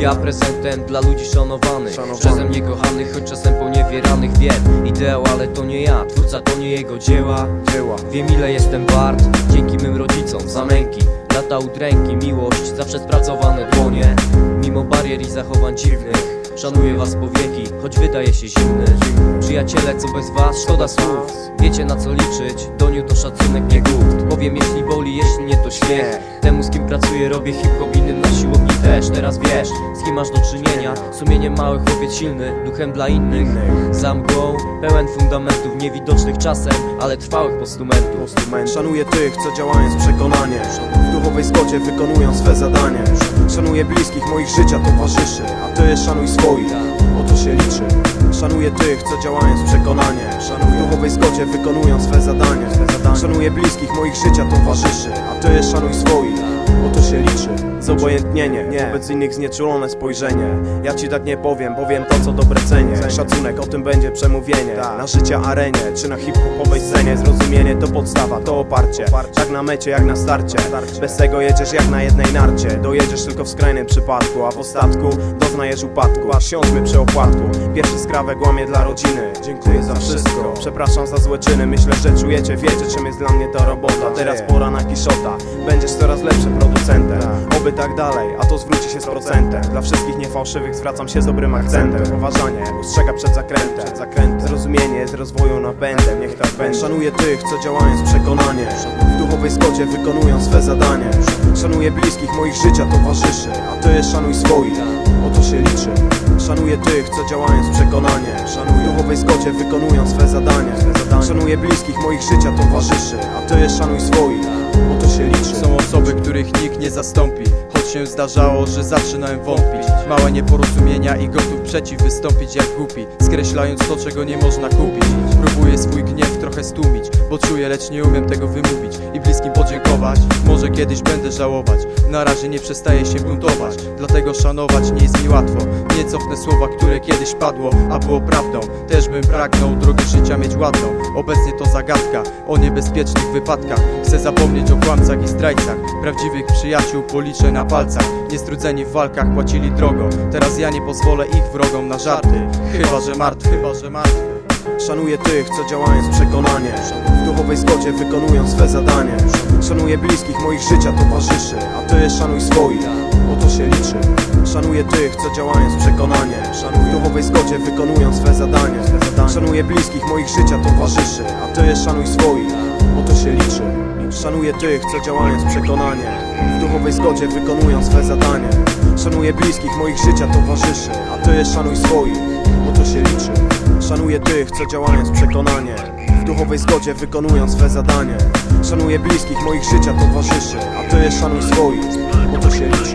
Ja prezentem dla ludzi szanowanych. Szanowany. Przeze mnie kochanych, choć czasem poniewieranych Wiem, ideał, ale to nie ja. Twórca to nie jego dzieła. Dzieła. Wiem ile jestem wart. Dzięki mym rodzicom za męki. Lata udręki, miłość Zawsze spracowane dłonie. Mimo barier i zachowań dziwnych Szanuję was po wieki, choć wydaje się zimny. Przyjaciele, co bez was, szkoda słów. Wiecie na co liczyć, doniu to szacunek, nie głód. Powiem jeśli boli, jeśli nie to śmiech. Temu z kim pracuję robię hip-hop, innym na siłowni też. Teraz wiesz, z kim masz do czynienia. Sumieniem mały chłopiec silny, duchem dla innych. Za mgłą, pełen fundamentów Niewidocznych czasem, ale trwałych postumentów. Szanuję tych, co działają z przekonaniem. W duchowej zgodzie wykonują swe zadanie. Szanuję bliskich moich życia towarzyszy. A ty szanuj swoich, bo to się liczy. Szanuję tych, co działają z przekonaniem W duchowej zgodzie wykonują swe zadanie Szanuję bliskich moich życia towarzyszy. A ty szanuj swoich, bo to się liczy Zobojętnienie, wobec innych znieczulone spojrzenie. Ja ci tak nie powiem, powiem to co dobre cenię. Szacunek, o tym będzie przemówienie Na życia arenie, czy na hip-hopowej scenie. Zrozumienie to podstawa, to oparcie. Tak na mecie jak na starcie. Bez tego jedziesz jak na jednej narcie. Dojedziesz tylko w skrajnym przypadku A w ostatku doznajesz upadku. Aż siądźmy przy opłatku. Pierwszy skrawek łamie dla rodziny. Dziękuję za wszystko. Przepraszam za złe czyny. Myślę, że czujecie, wiecie czym jest dla mnie ta robota. Teraz pora na kiszota. Będziesz coraz lepszym producentem. Oby tak dalej, a to zwróci się z procentem. Dla wszystkich niefałszywych zwracam się z dobrym akcentem. Poważanie, ustrzega przed zakrętem, przed zakrętem. Zrozumienie jest rozwoju napędem, niech tak będzie. Szanuję tych, co działają z przekonaniem. W duchowej zgodzie wykonują swe zadanie. Szanuję bliskich moich życia towarzyszy A ty szanuj swoich, bo to się liczy. Szanuję tych, co działają z przekonaniem. W duchowej zgodzie wykonują swe zadanie. Szanuję bliskich moich życia towarzyszy A ty szanuj swoich, to się liczy osoby, których nikt nie zastąpi się zdarzało, że zaczynałem wątpić. Małe nieporozumienia i gotów przeciw wystąpić jak głupi Skreślając to, czego nie można kupić. Próbuję swój gniew trochę stłumić Bo czuję, lecz nie umiem tego wymówić I bliskim podziękować. Może kiedyś będę żałować Na razie nie przestaję się buntować. Dlatego szanować nie jest mi łatwo. Nie cofnę słowa, które kiedyś padło A było prawdą. Też bym pragnął drogę życia mieć ładną. Obecnie to zagadka o niebezpiecznych wypadkach. Chcę zapomnieć o kłamcach i zdrajcach Prawdziwych przyjaciół policzę na palcach. Niestrudzeni w walkach płacili drogo. Teraz ja nie pozwolę ich wrogom na żarty. Chyba, że martwy, chyba, że martwy. Szanuję tych, co działają z przekonaniem. W duchowej zgodzie wykonują swe zadanie. Szanuję bliskich moich życia towarzyszy A ty szanuj swoich, bo to się liczy. Szanuję tych, co działają z przekonaniem. W duchowej zgodzie wykonują swe zadanie. Szanuję bliskich moich życia towarzyszy A ty szanuj swoich, bo to się liczy Szanuję tych, co działają z przekonaniem W duchowej zgodzie wykonują swe zadanie. Szanuję bliskich moich życia towarzyszy A ty szanuj swoich, bo to się liczy. Szanuję tych, co działają z przekonaniem W duchowej zgodzie wykonują swe zadanie. Szanuję bliskich moich życia towarzyszy A ty szanuj swoich, bo to się liczy